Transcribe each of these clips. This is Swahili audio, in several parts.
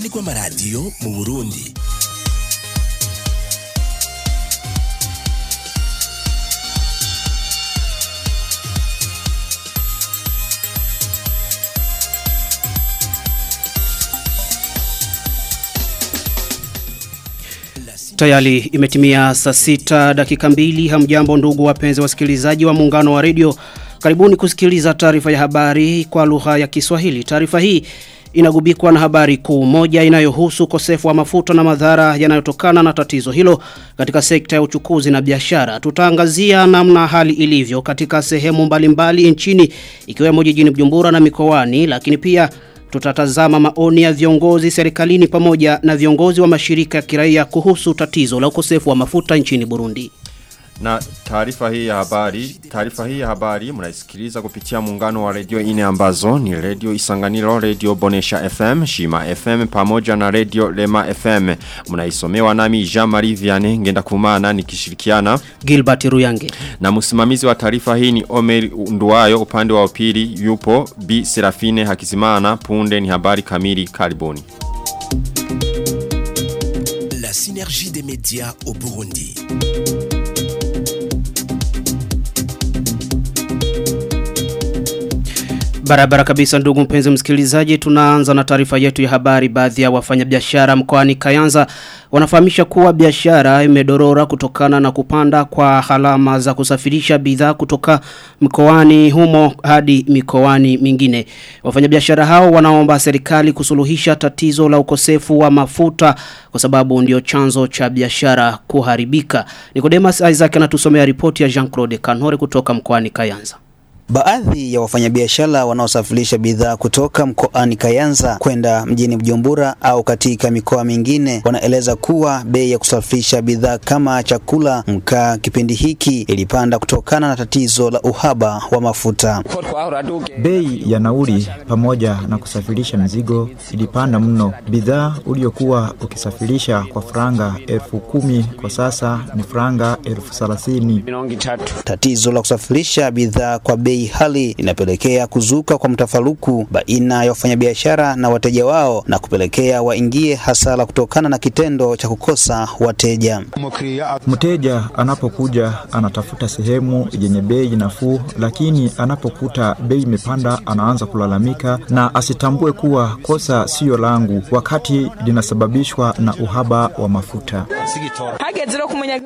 urunani rw'amaradiyo mu burundi Tayari imetimia saa sita dakika mbili hamjambo ndugu wapenzi wasikilizaji wa muungano wa redio. Karibuni kusikiliza taarifa ya habari kwa lugha ya Kiswahili. Taarifa hii inagubikwa na habari kuu moja inayohusu ukosefu wa mafuta na madhara yanayotokana na tatizo hilo katika sekta ya uchukuzi na biashara. Tutaangazia namna hali ilivyo katika sehemu mbalimbali nchini ikiwemo jijini Bujumbura na mikoani lakini pia tutatazama maoni ya viongozi serikalini pamoja na viongozi wa mashirika ya kiraia kuhusu tatizo la ukosefu wa mafuta nchini Burundi. Na taarifa hii ya habari, taarifa hii ya habari mnaisikiliza kupitia muungano wa redio ine ambazo ni redio Isanganiro, redio Bonesha FM, Shima FM pamoja na redio Lema FM. Mnaisomewa nami Jean-Marie Vianney ngenda kumana nikishirikiana Gilbert Ruyange. Na msimamizi wa taarifa hii ni Omer Nduwayo upande wa upili yupo B Serafine Hakizimana punde ni habari kamili karibuni. La synergie des médias au Burundi. Barabara kabisa ndugu mpenzi msikilizaji tunaanza na taarifa yetu ya habari baadhi ya wafanyabiashara mkoani Kayanza wanafahamisha kuwa biashara imedorora kutokana na kupanda kwa halama za kusafirisha bidhaa kutoka mkoani humo hadi mikoani mingine. Wafanyabiashara hao wanaomba serikali kusuluhisha tatizo la ukosefu wa mafuta kwa sababu ndio chanzo cha biashara kuharibika. Nicodemus Isaac anatusomea ripoti ya Jean-Claude Kanore kutoka mkoani Kayanza. Baadhi ya wafanyabiashara wanaosafirisha bidhaa kutoka mkoani Kayanza kwenda mjini Bujumbura au katika mikoa mingine wanaeleza kuwa bei ya kusafirisha bidhaa kama chakula, mkaa kipindi hiki ilipanda kutokana na tatizo la uhaba wa mafuta. Bei ya nauli pamoja na kusafirisha mzigo ilipanda mno. Bidhaa uliokuwa ukisafirisha kwa franga elfu kumi kwa sasa ni franga elfu thelathini. Tatizo la kusafirisha bidhaa kwa bei hali inapelekea kuzuka kwa mtafaruku baina ya wafanyabiashara na wateja wao na kupelekea waingie hasara kutokana na kitendo cha kukosa wateja. Mteja anapokuja anatafuta sehemu yenye bei nafuu, lakini anapokuta bei imepanda anaanza kulalamika na asitambue kuwa kosa siyo langu, wakati linasababishwa na uhaba wa mafuta.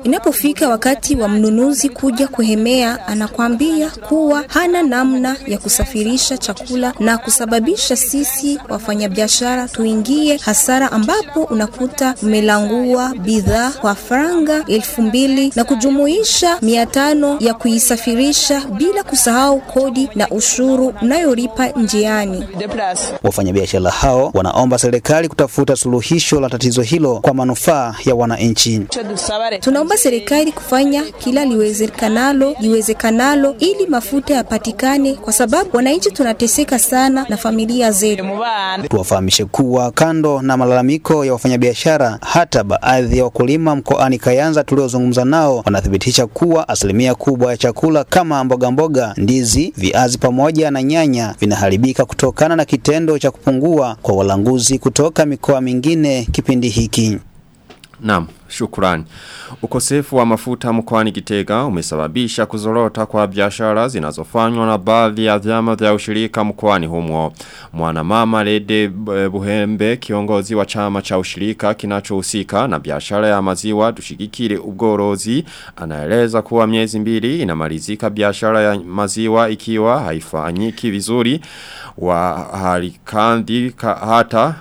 Inapofika wakati wa mnunuzi kuja kuhemea, anakwambia kuwa hana namna ya kusafirisha chakula na kusababisha sisi wafanyabiashara tuingie hasara, ambapo unakuta umelangua bidhaa kwa faranga elfu mbili na kujumuisha mia tano ya kuisafirisha bila kusahau kodi na ushuru unayolipa njiani. Wafanyabiashara hao wanaomba serikali kutafuta suluhisho la tatizo hilo kwa manufaa ya wananchi. Tunaomba serikali kufanya kila liwezekanalo liwezekanalo ili mafuta yapatikane, kwa sababu wananchi tunateseka sana na familia zetu. Tuwafahamishe kuwa kando na malalamiko ya wafanyabiashara, hata baadhi ya wakulima mkoani Kayanza tuliozungumza nao wanathibitisha kuwa asilimia kubwa ya chakula kama mboga mboga, ndizi, viazi pamoja na nyanya vinaharibika kutokana na kitendo cha kupungua kwa walanguzi kutoka mikoa mingine kipindi hiki. Naam, shukrani. Ukosefu wa mafuta mkoani Kitega umesababisha kuzorota kwa biashara zinazofanywa na baadhi ya vyama vya ushirika mkoani humo. Mwanamama Lede Buhembe kiongozi wa chama cha ushirika kinachohusika na biashara ya maziwa tushigikire ubworozi anaeleza kuwa miezi mbili inamalizika biashara ya maziwa ikiwa haifanyiki vizuri wa halikandi hata Ha,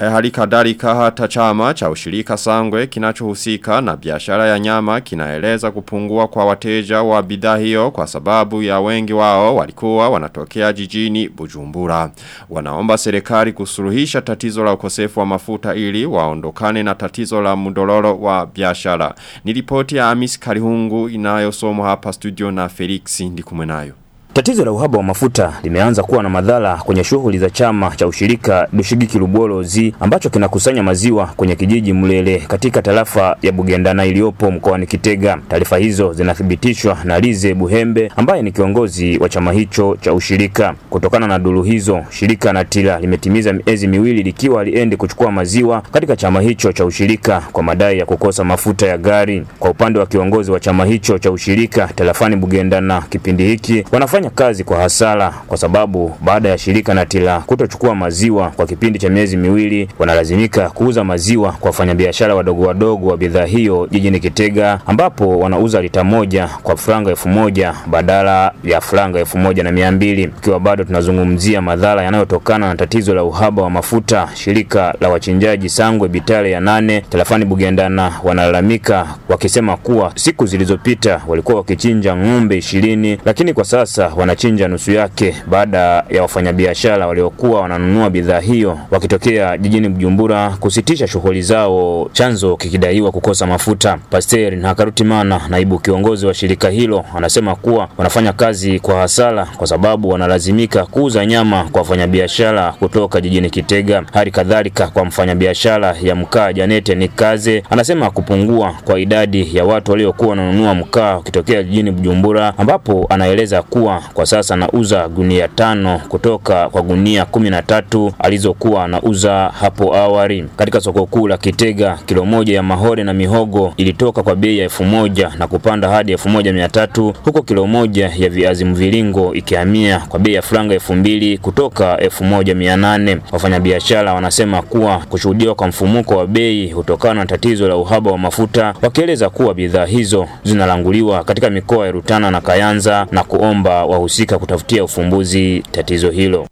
hali kadhalika hata chama cha ushirika sangwe kinachohusika na biashara ya nyama kinaeleza kupungua kwa wateja wa bidhaa hiyo kwa sababu ya wengi wao walikuwa wanatokea jijini Bujumbura. Wanaomba serikali kusuluhisha tatizo la ukosefu wa mafuta ili waondokane na tatizo la mdororo wa biashara. Ni ripoti ya Amis Karihungu inayosomwa hapa studio na Felix Ndikumenayo. Tatizo la uhaba wa mafuta limeanza kuwa na madhara kwenye shughuli za chama cha ushirika Dushigiki Lubolozi ambacho kinakusanya maziwa kwenye kijiji Mlele katika tarafa ya Bugendana iliyopo mkoani Kitega. Taarifa hizo zinathibitishwa na Lize Buhembe ambaye ni kiongozi wa chama hicho cha ushirika. Kutokana na duru hizo, shirika NATIRA limetimiza miezi miwili likiwa liende kuchukua maziwa katika chama hicho cha ushirika kwa madai ya kukosa mafuta ya gari. Kwa upande wa kiongozi wa chama hicho cha ushirika tarafani Bugendana, kipindi hiki wanafanya kazi kwa hasara kwa sababu baada ya shirika Natila kutochukua maziwa kwa kipindi cha miezi miwili, wanalazimika kuuza maziwa kwa wafanyabiashara wadogo wadogo wa bidhaa hiyo jijini Kitega, ambapo wanauza lita moja kwa franga elfu moja badala ya franga elfu moja na mia mbili. Tukiwa bado tunazungumzia madhara yanayotokana na tatizo la uhaba wa mafuta, shirika la wachinjaji Sangwe Bitale ya nane tarafani Bugendana wanalalamika wakisema kuwa siku zilizopita walikuwa wakichinja ng'ombe ishirini, lakini kwa sasa wanachinja nusu yake baada ya wafanyabiashara waliokuwa wananunua bidhaa hiyo wakitokea jijini Bujumbura kusitisha shughuli zao, chanzo kikidaiwa kukosa mafuta. Pasteur Ntakarutimana, naibu kiongozi wa shirika hilo, anasema kuwa wanafanya kazi kwa hasara kwa sababu wanalazimika kuuza nyama kwa wafanyabiashara kutoka jijini Kitega. Hali kadhalika kwa mfanyabiashara ya mkaa Janete Nikaze anasema kupungua kwa idadi ya watu waliokuwa wananunua mkaa wakitokea jijini Bujumbura, ambapo anaeleza kuwa kwa sasa anauza gunia tano kutoka kwa gunia kumi na tatu alizokuwa anauza hapo awali. Katika soko kuu la Kitega, kilo moja ya mahore na mihogo ilitoka kwa bei ya elfu moja na kupanda hadi elfu moja mia tatu huko kilo moja ya viazi mviringo ikihamia kwa bei ya franga elfu mbili kutoka elfu moja mia nane. Wafanyabiashara wanasema kuwa kushuhudiwa kwa mfumuko wa bei hutokana na tatizo la uhaba wa mafuta, wakieleza kuwa bidhaa hizo zinalanguliwa katika mikoa ya Rutana na Kayanza na kuomba wahusika kutafutia ufumbuzi tatizo hilo.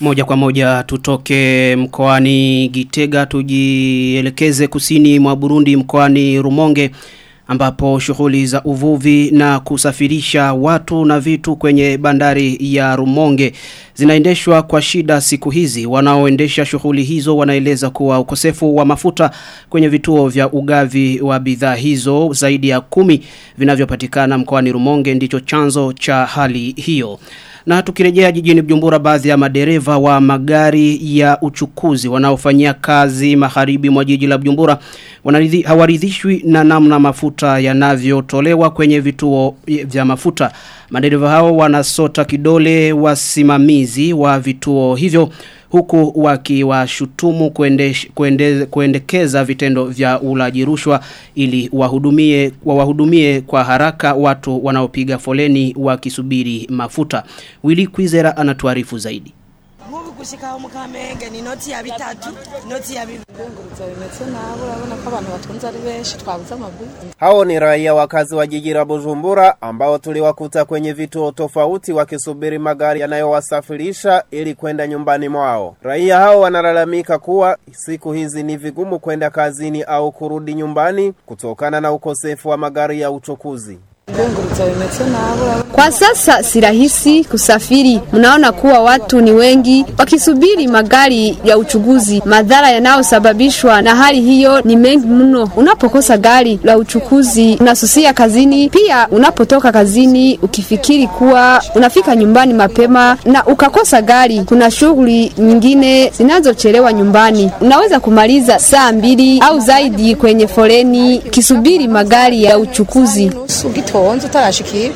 Moja kwa moja tutoke mkoani Gitega tujielekeze kusini mwa Burundi mkoani Rumonge ambapo shughuli za uvuvi na kusafirisha watu na vitu kwenye bandari ya Rumonge zinaendeshwa kwa shida siku hizi. Wanaoendesha shughuli hizo wanaeleza kuwa ukosefu wa mafuta kwenye vituo vya ugavi wa bidhaa hizo zaidi ya kumi vinavyopatikana mkoani Rumonge ndicho chanzo cha hali hiyo. Na tukirejea jijini Bujumbura baadhi ya madereva wa magari ya uchukuzi wanaofanyia kazi magharibi mwa jiji la Bujumbura hawaridhishwi na namna mafuta yanavyotolewa kwenye vituo vya mafuta. Madereva hao wanasota kidole wasimamizi wa vituo hivyo huku wakiwashutumu kuende, kuendekeza vitendo vya ulaji rushwa ili wahudumie wawahudumie kwa haraka watu wanaopiga foleni wakisubiri mafuta. Willy Kwizera anatuarifu zaidi. Mungu kushika aho Kamenge ni noti ya bitatu, noti ya Hao ni raia wakazi wa jiji la Bujumbura ambao tuliwakuta kwenye vituo tofauti wakisubiri magari yanayowasafirisha ili kwenda nyumbani mwao. Raia hao wanalalamika kuwa siku hizi ni vigumu kwenda kazini au kurudi nyumbani kutokana na ukosefu wa magari ya uchukuzi. Kwa sasa si rahisi kusafiri. Mnaona kuwa watu ni wengi wakisubiri magari ya uchukuzi. Madhara yanayosababishwa na hali hiyo ni mengi mno. Unapokosa gari la uchukuzi unasusia kazini, pia unapotoka kazini ukifikiri kuwa unafika nyumbani mapema na ukakosa gari, kuna shughuli nyingine zinazochelewa nyumbani. Unaweza kumaliza saa mbili au zaidi kwenye foleni kisubiri magari ya uchukuzi. onde tá? Acho que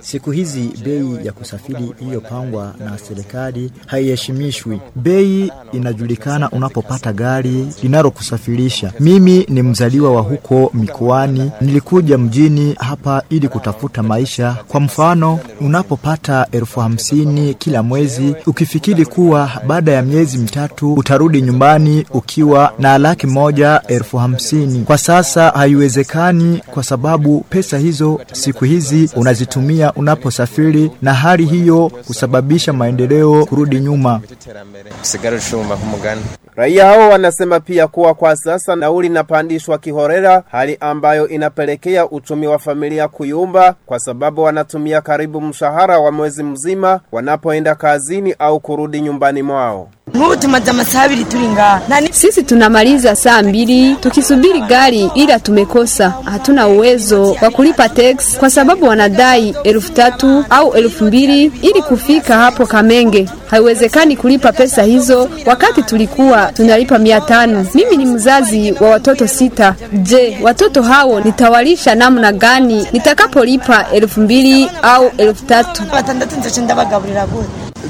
Siku hizi bei ya kusafiri iliyopangwa na serikali haiheshimishwi. Bei inajulikana unapopata gari linalokusafirisha. Mimi ni mzaliwa wa huko mikoani, nilikuja mjini hapa ili kutafuta maisha. Kwa mfano, unapopata elfu hamsini kila mwezi, ukifikiri kuwa baada ya miezi mitatu utarudi nyumbani ukiwa na laki moja elfu hamsini. Kwa sasa haiwezekani kwa sababu pesa hizo siku hizi unazitumia unaposafiri, na hali hiyo kusababisha maendeleo kurudi nyuma. Raia hao wanasema pia kuwa kwa sasa nauli inapandishwa kihorera, hali ambayo inapelekea uchumi wa familia kuyumba kwa sababu wanatumia karibu mshahara wa mwezi mzima wanapoenda kazini au kurudi nyumbani mwao. Nk'ubu tumaze amasaha abiri turi ngaha Sisi tunamaliza saa mbili tukisubiri gari, ila tumekosa, hatuna uwezo wa kulipa teksi kwa sababu wanadai elfu tatu au elfu mbili ili kufika hapo Kamenge. Haiwezekani kulipa pesa hizo wakati tulikuwa tunalipa mia tano. Mimi ni mzazi wa watoto sita. Je, watoto hao nitawalisha namna gani nitakapolipa elfu mbili au elfu tatu?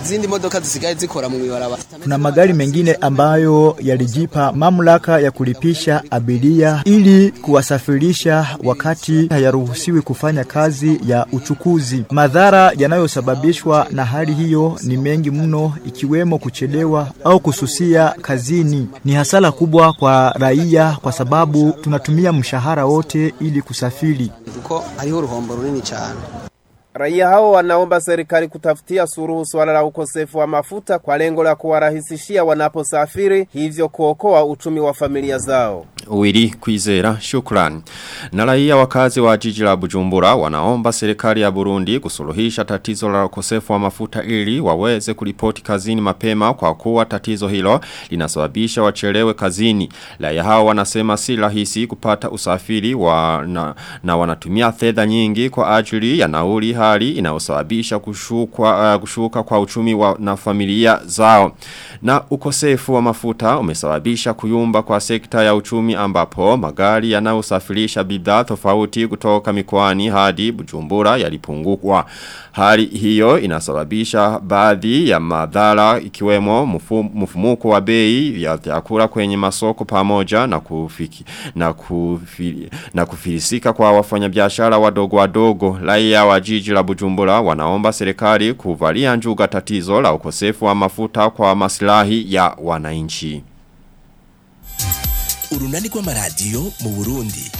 Izindi modoka zisigaye zikora mu ibarabara Kuna magari mengine ambayo yalijipa mamlaka ya kulipisha abiria ili kuwasafirisha wakati hayaruhusiwi kufanya kazi ya uchukuzi. Madhara yanayosababishwa na hali hiyo ni mengi mno, ikiwemo kuchelewa au kususia kazini. Ni hasara kubwa kwa raia kwa sababu tunatumia mshahara wote ili kusafiri. kuko hariho uruhombo runini cyane Raia hao wanaomba serikali kutafutia suruhu swala la ukosefu wa mafuta kwa lengo la kuwarahisishia wanaposafiri, hivyo kuokoa uchumi wa familia zao. Wili Kwizera, shukrani. Na raia wakazi wa jiji la Bujumbura wanaomba serikali ya Burundi kusuluhisha tatizo la ukosefu wa mafuta ili waweze kulipoti kazini mapema kwa kuwa tatizo hilo linasababisha wachelewe kazini. Raia hao wanasema si rahisi kupata usafiri wa na, na wanatumia fedha nyingi kwa ajili ya nauli hali inayosababisha kushuka, uh, kushuka kwa uchumi wa, na familia zao. Na ukosefu wa mafuta umesababisha kuyumba kwa sekta ya uchumi ambapo magari yanayosafirisha bidhaa tofauti kutoka mikoani hadi Bujumbura yalipungukwa. Hali hiyo inasababisha baadhi ya madhara ikiwemo mfu- mfumuko wa bei ya vyakula kwenye masoko pamoja na kufiki na kufi, na kufilisika kwa wafanyabiashara wadogo wadogo. Raia wa jiji la Bujumbura wanaomba serikali kuvalia njuga tatizo la ukosefu wa mafuta kwa maslahi ya wananchi. urunani kwa maradio mu burundi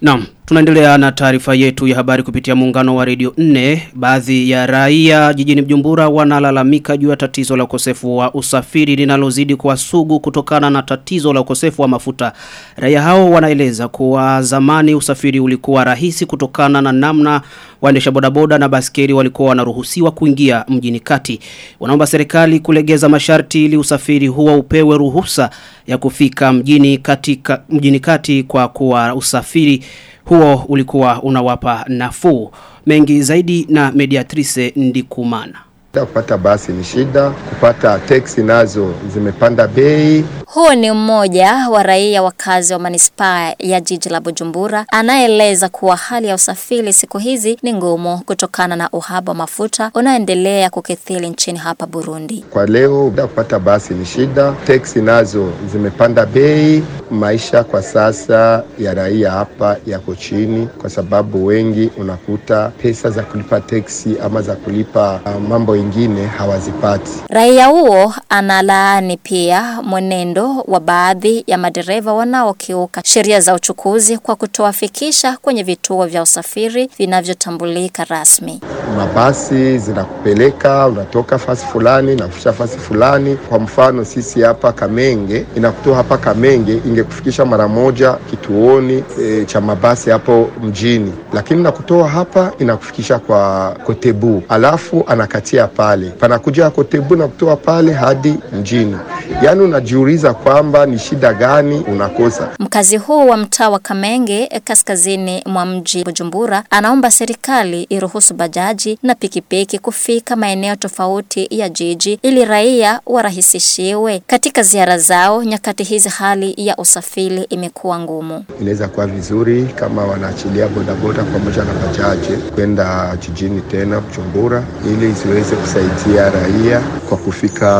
Naam, tunaendelea na taarifa yetu ya habari kupitia muungano wa redio 4. Baadhi ya raia jijini Mjumbura wanalalamika juu ya tatizo la ukosefu wa usafiri linalozidi kwa sugu kutokana na tatizo la ukosefu wa mafuta. Raia hao wanaeleza kuwa zamani usafiri ulikuwa rahisi kutokana na namna waendesha bodaboda na baskeri walikuwa wanaruhusiwa kuingia mjini kati. Wanaomba serikali kulegeza masharti ili usafiri huo upewe ruhusa ya kufika mjini katika mjini kati kwa kuwa usafiri huo ulikuwa unawapa nafuu. Mengi zaidi na mediatrice Ndikumana. Kupata basi ni shida, kupata teksi nazo zimepanda bei. Huu ni mmoja wa raia wakazi wa manispaa ya jiji la Bujumbura anayeeleza kuwa hali ya usafiri siku hizi ni ngumu kutokana na uhaba wa mafuta unaoendelea kukithiri nchini hapa Burundi. Kwa leo kupata basi ni shida, teksi nazo zimepanda bei. Maisha kwa sasa ya raia hapa yako chini, kwa sababu wengi unakuta pesa za kulipa teksi ama za kulipa uh, mambo ingine hawazipati. Raia huo analaani pia mwenendo wa baadhi ya madereva wanaokiuka sheria za uchukuzi kwa kutowafikisha kwenye vituo vya usafiri vinavyotambulika rasmi. Mabasi zinakupeleka unatoka fasi fulani na kufikisha fasi fulani. Kwa mfano sisi hapa Kamenge, inakutoa hapa Kamenge ingekufikisha mara moja kituoni e, cha mabasi hapo mjini, lakini nakutoa hapa inakufikisha kwa Kotebu, alafu anakatia pale, panakuja Kotebu na kutoa pale hadi mjini. Yaani unajiuliza kwamba ni shida gani unakosa. Mkazi huu wa mtaa wa Kamenge kaskazini mwa mji Bujumbura anaomba serikali iruhusu bajaji na pikipiki kufika maeneo tofauti ya jiji ili raia warahisishiwe katika ziara zao. Nyakati hizi hali ya usafiri imekuwa ngumu. Inaweza kuwa vizuri kama wanaachilia bodaboda pamoja na bajaji kwenda jijini tena Bujumbura ili ziweze kusaidia raia kwa kufika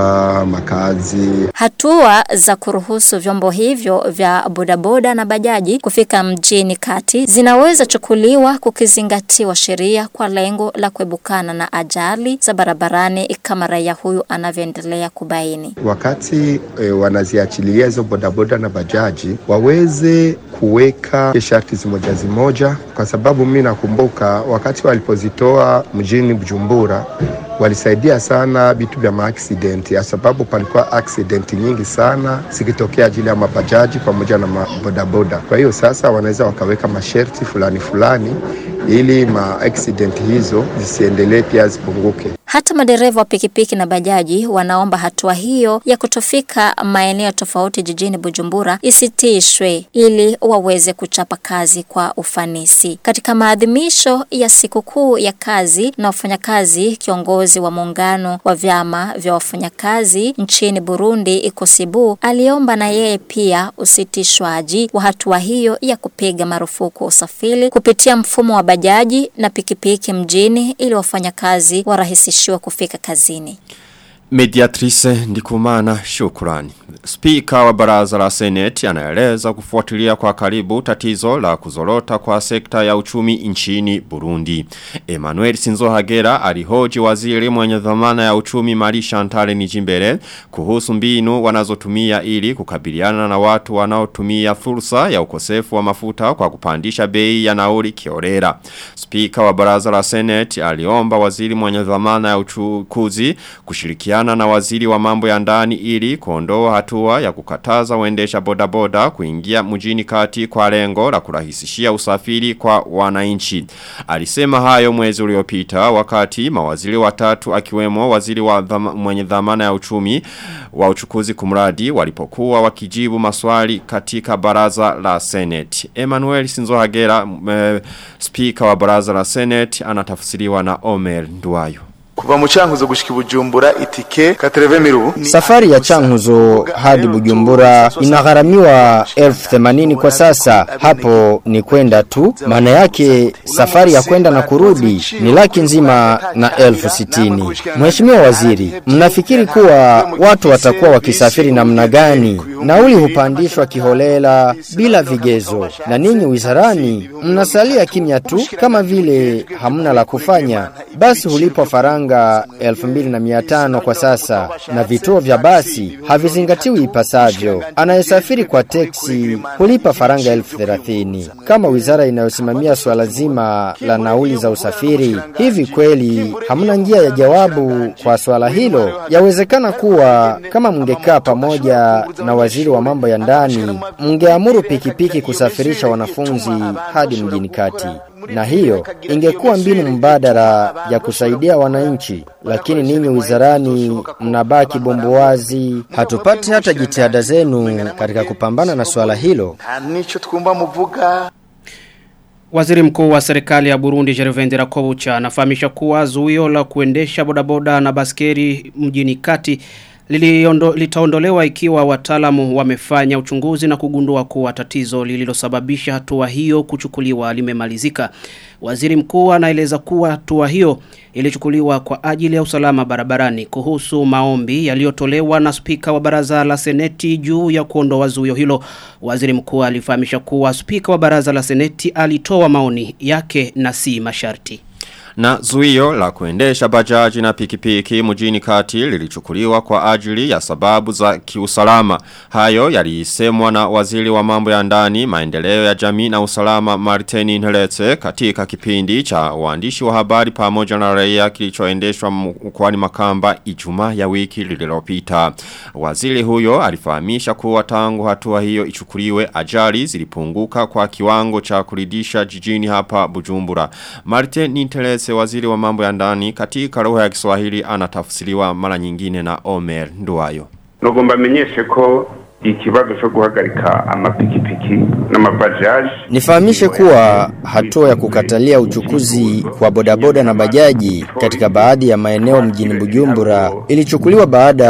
makazi. Hatua za kuruhusu vyombo hivyo vya bodaboda na bajaji kufika mjini kati zinaweza chukuliwa kukizingatiwa sheria kwa lengo la kuebukana na ajali za barabarani kama raia huyu anavyoendelea kubaini. Wakati e, wanaziachilia hizo bodaboda na bajaji waweze kuweka sharti zimoja zimoja, kwa sababu mi nakumbuka wakati walipozitoa mjini Bujumbura walisaidia sana vitu vya maaksidenti, kwa sababu palikuwa aksidenti nyingi sana zikitokea ajili ya mabajaji pamoja na mabodaboda. Kwa hiyo sasa wanaweza wakaweka masharti fulani fulani ili maaksidenti hizo zisiendelee pia zipunguke. Hata madereva wa pikipiki na bajaji wanaomba hatua hiyo ya kutofika maeneo tofauti jijini Bujumbura isitishwe ili waweze kuchapa kazi kwa ufanisi. Katika maadhimisho ya sikukuu ya kazi na wafanyakazi, kiongozi wa muungano wa vyama vya wafanyakazi nchini Burundi Ikosibu aliomba na yeye pia usitishwaji wa hatua hiyo ya kupiga marufuku usafiri kupitia mfumo wa bajaji na pikipiki mjini ili wafanyakazi warahisishiwe kufika kazini. Mediatrice Ndikumana shukrani. Spika wa baraza la seneti anaeleza kufuatilia kwa karibu tatizo la kuzorota kwa sekta ya uchumi nchini Burundi. Emmanuel Sinzo Hagera alihoji waziri mwenye dhamana ya uchumi Marie Chantal Nijimbele kuhusu mbinu wanazotumia ili kukabiliana na watu wanaotumia fursa ya ukosefu wa mafuta kwa kupandisha bei ya nauli kiorera. Spika wa baraza la seneti aliomba waziri mwenye dhamana ya uchukuzi kushirikiana na waziri wa mambo ya ndani ili kuondoa hatua ya kukataza waendesha bodaboda kuingia mjini kati kwa lengo la kurahisishia usafiri kwa wananchi. Alisema hayo mwezi uliopita wakati mawaziri watatu akiwemo waziri wa dhama, mwenye dhamana ya uchumi wa uchukuzi kumradi walipokuwa wakijibu maswali katika baraza la Senate. Emmanuel Sinzohagera uh, speaker wa baraza la Senate anatafsiriwa na Omer Nduwayo. Kuva mu Cankuzo gushika Bujumbura itike katereve miru. Safari ya Cankuzo hadi Bujumbura inagharamiwa elfu themanini kwa sasa. Hapo ni kwenda tu, maana yake safari ya kwenda na kurudi ni laki nzima na elfu sitini. Mheshimiwa Waziri, mnafikiri kuwa watu watakuwa wakisafiri namna gani? Nauli hupandishwa kiholela bila vigezo, na ninyi wizarani mnasalia kimya tu kama vile hamna la kufanya. Basi hulipwa faranga faranga 2500 kwa sasa na vituo vya basi havizingatiwi ipasavyo. Anayesafiri kwa teksi hulipa faranga 1030. Kama wizara inayosimamia swala zima la nauli za usafiri, hivi kweli hamna njia ya jawabu kwa swala hilo? Yawezekana kuwa kama mngekaa pamoja na waziri wa mambo ya ndani, mngeamuru pikipiki kusafirisha wanafunzi hadi mjini kati na hiyo ingekuwa mbinu mbadala ya kusaidia wananchi, lakini ninyi wizarani mnabaki bombowazi. Hatupati hata jitihada zenu katika kupambana na swala hilo. Waziri mkuu wa serikali ya Burundi Gervais Rakobucha anafahamisha kuwa zuio la kuendesha bodaboda na baskeri mjini kati litaondolewa ikiwa wataalamu wamefanya uchunguzi na kugundua kuwa tatizo lililosababisha hatua hiyo kuchukuliwa limemalizika. Waziri mkuu anaeleza kuwa hatua hiyo ilichukuliwa kwa ajili ya usalama barabarani kuhusu maombi yaliyotolewa na spika wa baraza la seneti juu ya kuondoa zuio hilo. Waziri mkuu alifahamisha kuwa spika wa baraza la seneti alitoa maoni yake na si masharti. Na zuio la kuendesha bajaji na pikipiki mjini kati lilichukuliwa kwa ajili ya sababu za kiusalama. Hayo yalisemwa na waziri wa mambo ya ndani, maendeleo ya jamii na usalama Martini Nhelete katika kipindi cha waandishi wa habari pamoja na raia kilichoendeshwa mkwani Makamba ijuma ya wiki lililopita. Waziri huyo alifahamisha kuwa tangu hatua hiyo ichukuliwe ajali zilipunguka kwa kiwango cha kuridisha jijini hapa Bujumbura. Martin Nhelete Mese waziri wa mambo ya ndani katika lugha ya Kiswahili anatafsiriwa mara nyingine na Omer Nduwayo. Nugomba menyeshe ko ikibazo cyo guhagarika amapikipiki n'amabajaji Nifahamishe kuwa hatua ya kukatalia uchukuzi kwa bodaboda na bajaji katika baadhi ya maeneo mjini Bujumbura ilichukuliwa baada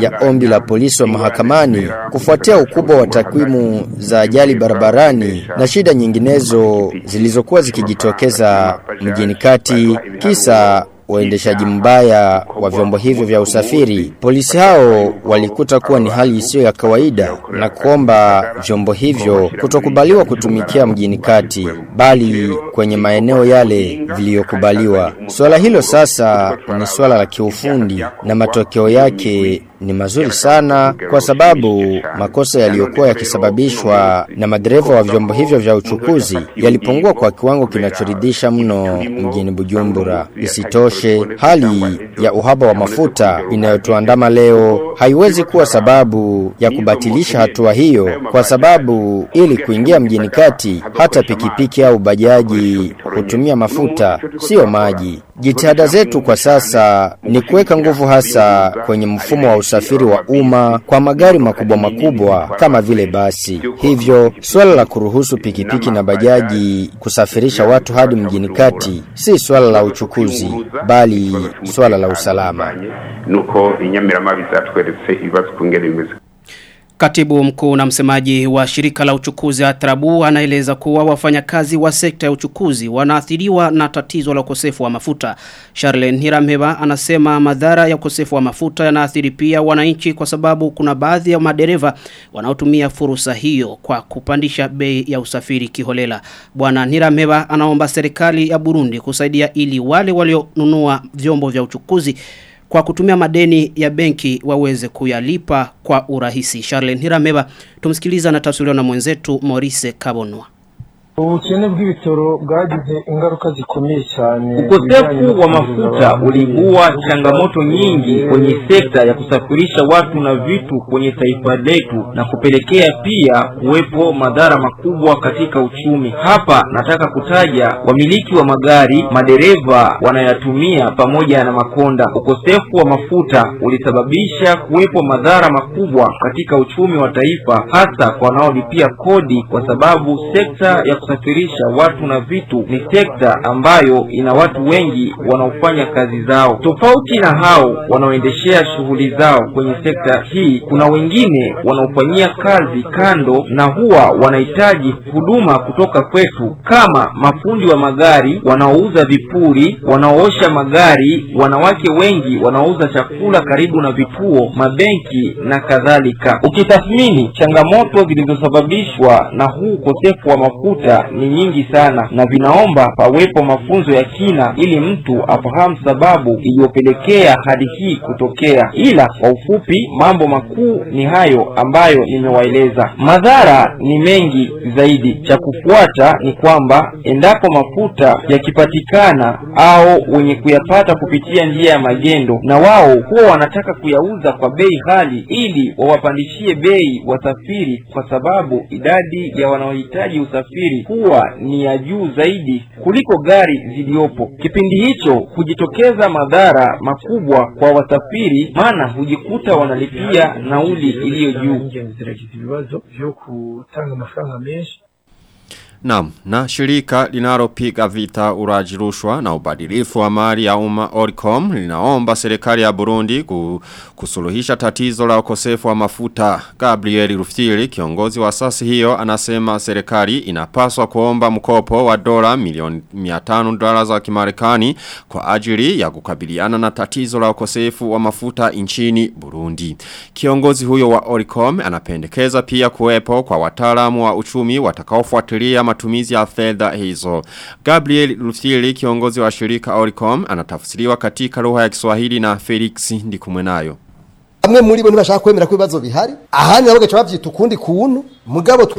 ya ombi la polisi wa mahakamani kufuatia ukubwa wa takwimu za ajali barabarani na shida nyinginezo zilizokuwa zikijitokeza mjini kati kisa uendeshaji mbaya wa vyombo hivyo vya usafiri. Polisi hao walikuta kuwa ni hali isiyo ya kawaida na kuomba vyombo hivyo kutokubaliwa kutumikia mjini kati, bali kwenye maeneo yale viliyokubaliwa. Suala hilo sasa ni suala la kiufundi na matokeo yake ni mazuri sana kwa sababu makosa yaliyokuwa yakisababishwa na madereva wa vyombo hivyo vya uchukuzi yalipungua kwa kiwango kinachoridhisha mno mjini Bujumbura. Isitoshe, hali ya uhaba wa mafuta inayotuandama leo haiwezi kuwa sababu ya kubatilisha hatua hiyo, kwa sababu ili kuingia mjini kati, hata pikipiki au bajaji hutumia mafuta, sio maji. Jitihada zetu kwa sasa ni kuweka nguvu hasa kwenye mfumo wa usafiri wa umma kwa magari makubwa makubwa kama vile basi. Hivyo swala la kuruhusu pikipiki na bajaji kusafirisha watu hadi mjini kati si swala la uchukuzi, bali swala la usalama. Katibu mkuu na msemaji wa shirika la uchukuzi Atrabu anaeleza kuwa wafanyakazi wa sekta ya uchukuzi wanaathiriwa na tatizo la ukosefu wa mafuta. Charlene Hiramheba anasema madhara ya ukosefu wa mafuta yanaathiri pia wananchi kwa sababu kuna baadhi ya madereva wanaotumia fursa hiyo kwa kupandisha bei ya usafiri kiholela. Bwana Hiramheba anaomba serikali ya Burundi kusaidia ili wale walionunua vyombo vya uchukuzi kwa kutumia madeni ya benki waweze kuyalipa kwa urahisi. Charlene Hirameba tumsikiliza na tafsiriwa na mwenzetu Maurice Kabonwa. Ubukene bw'ibitoro bwagize ingaruka zikomeye cyane Ukosefu wa mafuta uliibua changamoto nyingi kwenye sekta ya kusafirisha watu na vitu kwenye taifa letu na kupelekea pia kuwepo madhara makubwa katika uchumi. Hapa nataka kutaja wamiliki wa magari, madereva wanayatumia pamoja na makonda. Ukosefu wa mafuta ulisababisha kuwepo madhara makubwa katika uchumi wa taifa, hasa kwa wanaolipia kodi, kwa sababu sekta ya kusafirisha watu na vitu ni sekta ambayo ina watu wengi wanaofanya kazi zao. Tofauti na hao wanaoendeshea shughuli zao kwenye sekta hii, kuna wengine wanaofanyia kazi kando na huwa wanahitaji huduma kutoka kwetu, kama mafundi wa magari, wanaouza vipuri, wanaoosha magari, wanawake wengi wanaouza chakula karibu na vituo, mabenki na kadhalika. Ukitathmini changamoto zilizosababishwa na huu ukosefu wa mafuta ni nyingi sana na vinaomba pawepo mafunzo ya kina ili mtu afahamu sababu iliyopelekea hali hii kutokea. Ila kwa ufupi, mambo makuu ni hayo ambayo nimewaeleza. Madhara ni mengi zaidi. Cha kufuata ni kwamba endapo mafuta yakipatikana au wenye kuyapata kupitia njia ya magendo, na wao huwa wanataka kuyauza kwa bei hali ili wawapandishie bei wasafiri, kwa sababu idadi ya wanaohitaji usafiri huwa ni ya juu zaidi kuliko gari ziliyopo. Kipindi hicho hujitokeza madhara makubwa kwa wasafiri, maana hujikuta wanalipia nauli iliyo juu. Naam, na shirika linalopiga vita uraji rushwa na ubadilifu wa mali ya umma Oricom linaomba serikali ya Burundi ku- kusuluhisha tatizo la ukosefu wa mafuta. Gabriel Rufyiri kiongozi wa asasi hiyo, anasema serikali inapaswa kuomba mkopo wa dola milioni 500 dola za Kimarekani kwa ajili ya kukabiliana na tatizo la ukosefu wa mafuta nchini Burundi. Kiongozi huyo wa Oricom anapendekeza pia kuwepo kwa wataalamu wa uchumi watakaofuatilia matumizi ya fedha hizo. Gabriel Rufiri kiongozi wa shirika Oricom anatafsiriwa katika lugha ya Kiswahili na Felix Ndikumwenayo. Amwe muri bo ntibashaka kwemera ko ibibazo bihari ahandi nabo gacha ukundi kuntu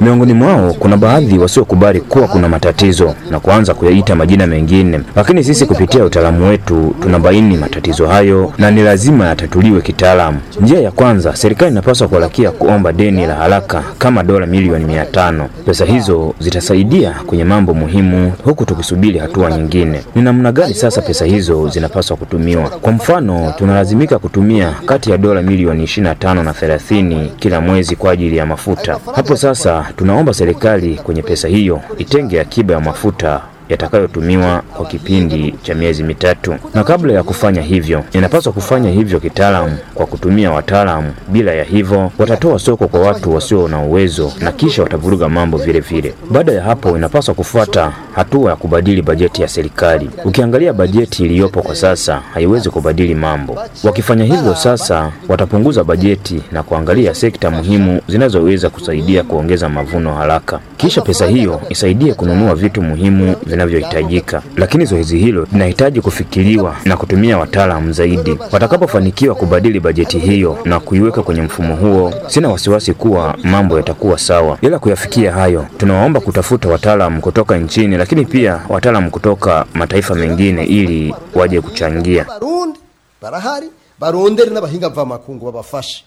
Miongoni mwao kuna baadhi wasiokubali kuwa kuna matatizo na kuanza kuyaita majina mengine, lakini sisi kupitia utaalamu wetu tunabaini matatizo hayo na ni lazima yatatuliwe kitaalamu. Njia ya kwanza, serikali inapaswa kuharakia kuomba deni la haraka kama dola milioni mia tano. Pesa hizo zitasaidia kwenye mambo muhimu, huku tukisubiri hatua nyingine. Ni namna gani sasa pesa hizo zinapaswa kutumiwa? Kwa mfano, tunalazimika kutumia kati ya dola milioni 25 na 30 kila mwezi kwa ajili ya mafuta. Hapo sasa tunaomba serikali kwenye pesa hiyo itenge akiba ya mafuta yatakayotumiwa kwa kipindi cha miezi mitatu. Na kabla ya kufanya hivyo, inapaswa kufanya hivyo kitaalamu kwa kutumia wataalamu. Bila ya hivyo, watatoa soko kwa watu wasio na uwezo na kisha watavuruga mambo vile vile. Baada ya hapo, inapaswa kufuata hatua ya kubadili bajeti ya serikali. Ukiangalia bajeti iliyopo kwa sasa haiwezi kubadili mambo. Wakifanya hivyo sasa, watapunguza bajeti na kuangalia sekta muhimu zinazoweza kusaidia kuongeza mavuno haraka. Kisha pesa hiyo isaidie kununua vitu muhimu vinavyohitajika. Lakini zoezi hilo linahitaji kufikiriwa na kutumia wataalamu zaidi. Watakapofanikiwa kubadili bajeti hiyo na kuiweka kwenye mfumo huo, sina wasiwasi kuwa mambo yatakuwa sawa. Ila kuyafikia hayo, tunawaomba kutafuta wataalamu kutoka nchini, lakini pia wataalamu kutoka mataifa mengine ili waje kuchangia. barundi barahari barondere n'abahinga mvamakungu babafashe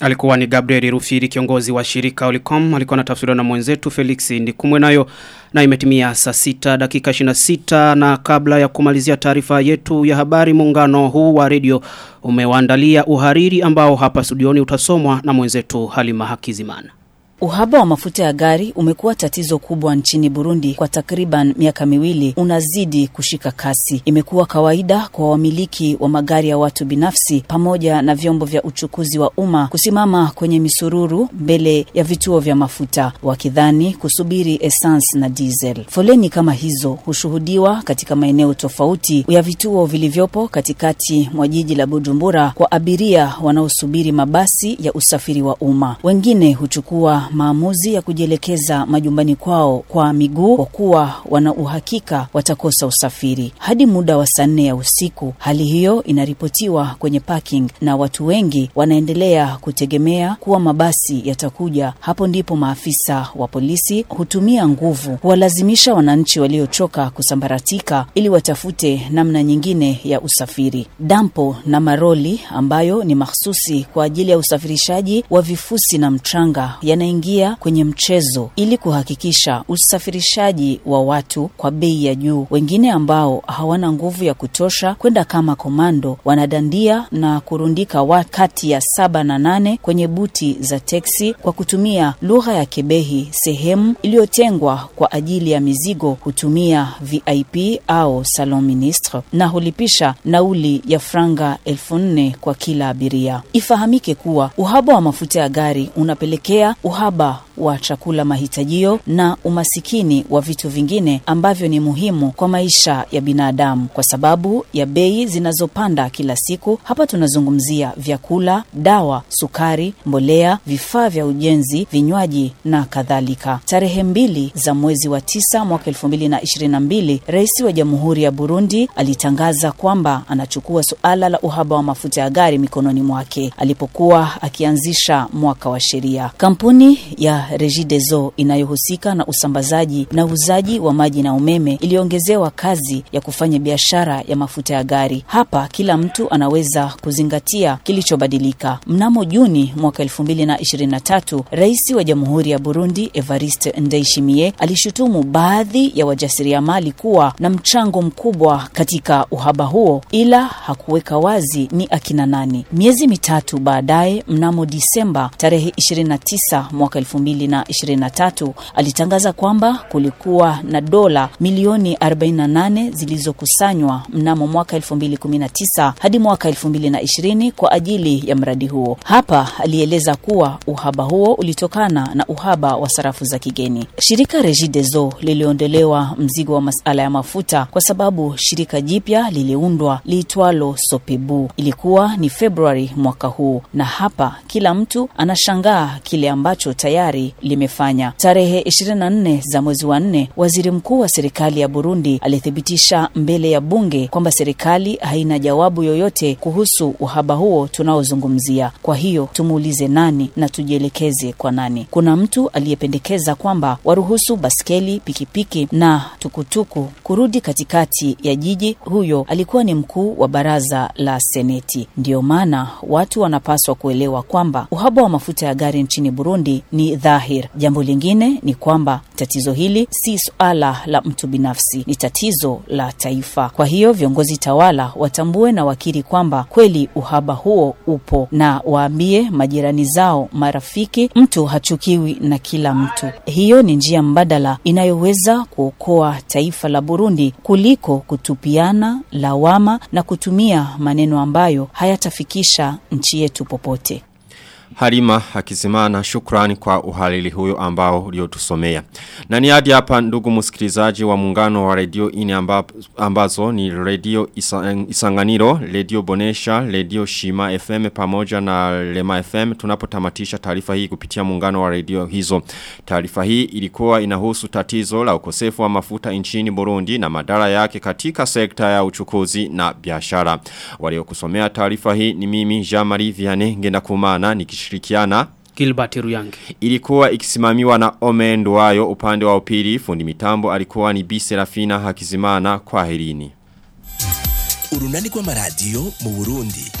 Alikuwa ni Gabriel Rufiri kiongozi wa shirika Olicom alikuwa anatafsiriwa na mwenzetu Felix Ndikumwe nayo na imetimia saa sita dakika 26 na kabla ya kumalizia taarifa yetu ya habari muungano huu wa redio umewaandalia uhariri ambao hapa studioni utasomwa na mwenzetu Halima Hakizimana. Uhaba wa mafuta ya gari umekuwa tatizo kubwa nchini Burundi kwa takriban miaka miwili, unazidi kushika kasi. Imekuwa kawaida kwa wamiliki wa magari ya watu binafsi pamoja na vyombo vya uchukuzi wa umma kusimama kwenye misururu mbele ya vituo vya mafuta wakidhani kusubiri essence na diesel. Foleni kama hizo hushuhudiwa katika maeneo tofauti ya vituo vilivyopo katikati mwa jiji la Bujumbura kwa abiria wanaosubiri mabasi ya usafiri wa umma. Wengine huchukua maamuzi ya kujielekeza majumbani kwao kwa miguu kwa kuwa wana uhakika watakosa usafiri hadi muda wa saa nne ya usiku. Hali hiyo inaripotiwa kwenye parking na watu wengi wanaendelea kutegemea kuwa mabasi yatakuja. Hapo ndipo maafisa wa polisi hutumia nguvu kuwalazimisha wananchi waliochoka kusambaratika ili watafute namna nyingine ya usafiri. Dampo na maroli ambayo ni mahsusi kwa ajili ya usafirishaji wa vifusi na mchanga yana wanaingia kwenye mchezo ili kuhakikisha usafirishaji wa watu kwa bei ya juu. Wengine ambao hawana nguvu ya kutosha kwenda kama komando wanadandia na kurundika watu kati ya saba na nane kwenye buti za teksi kwa kutumia lugha ya kebehi. Sehemu iliyotengwa kwa ajili ya mizigo hutumia VIP au salon ministre na hulipisha nauli ya franga elfu nne kwa kila abiria. Ifahamike kuwa uhaba wa mafuta ya gari unapelekea uhaba wa chakula mahitajio na umasikini wa vitu vingine ambavyo ni muhimu kwa maisha ya binadamu kwa sababu ya bei zinazopanda kila siku. Hapa tunazungumzia vyakula, dawa, sukari, mbolea, vifaa vya ujenzi, vinywaji na kadhalika. Tarehe mbili za mwezi wa tisa mwaka elfu mbili na ishirini na mbili rais wa jamhuri ya Burundi alitangaza kwamba anachukua suala la uhaba wa mafuta ya gari mikononi mwake alipokuwa akianzisha mwaka wa sheria. Kampuni ya Regideso inayohusika na usambazaji na uuzaji wa maji na umeme iliongezewa kazi ya kufanya biashara ya mafuta ya gari. Hapa kila mtu anaweza kuzingatia kilichobadilika. Mnamo Juni mwaka 2023, rais wa Jamhuri ya Burundi Evariste Ndayishimiye alishutumu baadhi ya wajasiriamali kuwa na mchango mkubwa katika uhaba huo, ila hakuweka wazi ni akina nani. Miezi mitatu baadaye, mnamo Disemba tarehe 29 mwaka 2023 alitangaza kwamba kulikuwa na dola milioni 48 zilizokusanywa mnamo mwaka 2019 hadi mwaka 2020 kwa ajili ya mradi huo. Hapa alieleza kuwa uhaba huo ulitokana na uhaba wa sarafu za kigeni. Shirika Regideso liliondolewa mzigo wa masala ya mafuta kwa sababu shirika jipya liliundwa liitwalo Sopebu. Ilikuwa ni Februari mwaka huu, na hapa kila mtu anashangaa kile ambacho tayari limefanya. Tarehe 24 za mwezi wa nne, waziri mkuu wa serikali ya Burundi alithibitisha mbele ya bunge kwamba serikali haina jawabu yoyote kuhusu uhaba huo tunaozungumzia. Kwa hiyo tumuulize nani na tujielekeze kwa nani? Kuna mtu aliyependekeza kwamba waruhusu baskeli, pikipiki na tukutuku kurudi katikati ya jiji. Huyo alikuwa ni mkuu wa baraza la seneti. Ndiyo maana watu wanapaswa kuelewa kwamba uhaba wa mafuta ya gari nchini Burundi ni dhahir. Jambo lingine ni kwamba tatizo hili si suala la mtu binafsi, ni tatizo la taifa. Kwa hiyo viongozi tawala watambue na wakiri kwamba kweli uhaba huo upo, na waambie majirani zao, marafiki, mtu hachukiwi na kila mtu. Hiyo ni njia mbadala inayoweza kuokoa taifa la Burundi kuliko kutupiana lawama na kutumia maneno ambayo hayatafikisha nchi yetu popote. Halima Hakizimana shukrani kwa uhalili huyo ambao uliotusomea. Na ni hadi hapa ndugu msikilizaji wa muungano wa redio ini amba, ambazo ni redio isa, Isanganiro, redio Bonesha, redio Shima FM pamoja na Lema FM tunapotamatisha taarifa hii kupitia muungano wa redio hizo. Taarifa hii ilikuwa inahusu tatizo la ukosefu wa mafuta nchini Burundi na madara yake katika sekta ya uchukuzi na biashara. Waliokusomea taarifa hii ni mimi Jean-Marie Vianney ngenda kumana nikishirikiana Gilbert Ruyange. Ilikuwa ikisimamiwa na Omendo wayo upande wa upili fundi mitambo alikuwa ni Bi Serafina Hakizimana kwa herini. Urunani kwa maradio mu Burundi.